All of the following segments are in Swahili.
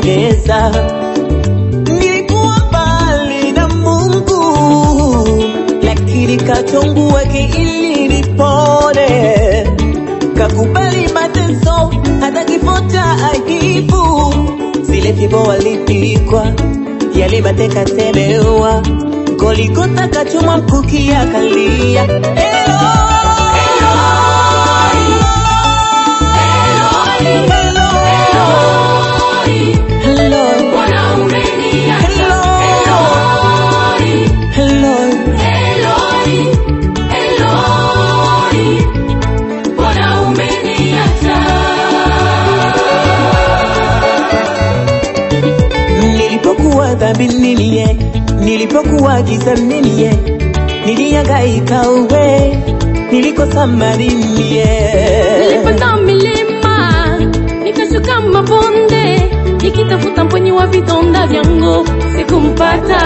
amenisogeza. Nilikuwa mbali na Mungu, lakini kachongua ili nipone, kakubali mateso hata kifo cha aibu. Zile fimbo walipikwa, yale mateka temewa, Goligota kachoma mkuki akalia Nilipokuwa niye, nilipokuwa gizani niye, nilihangaika uwe, nilikosa mali niye. Nilipanda milima nikashuka mabonde nikitafuta mponyi wa vidonda vyangu sikumpata,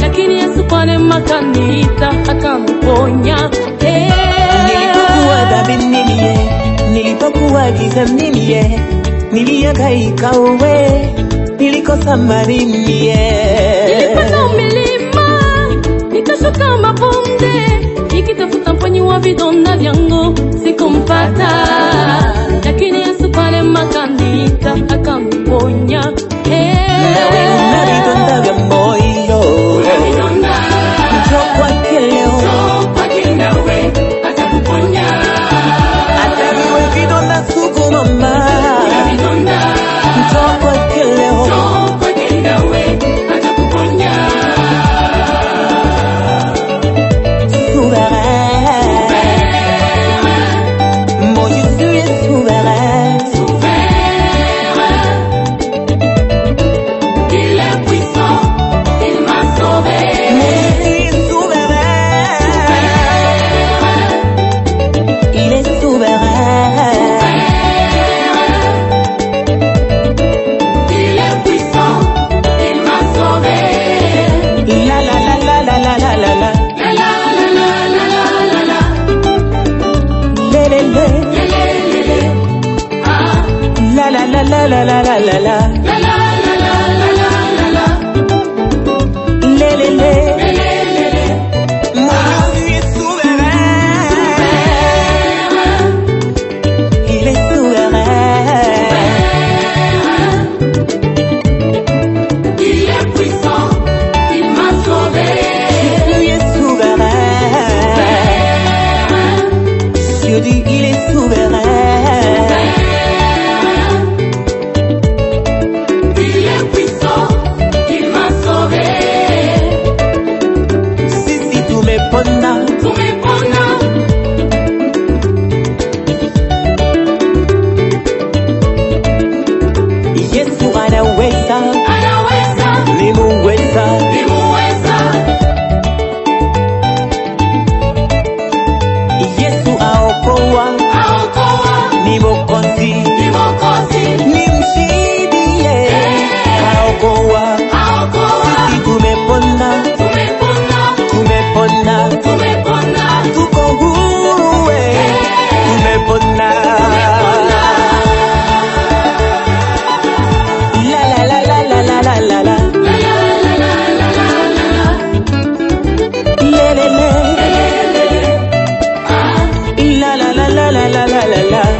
lakini Yesu kwa neema kaniita akamponya. Eh. Nilipokuwa dhambini niye, nilipokuwa gizani niye, nilihangaika uwe, somebody, yeah. la la la la la. Souverain. Il est souverain. Il est puissant. Il m'a sauvé. Je suis souverain. la la la. la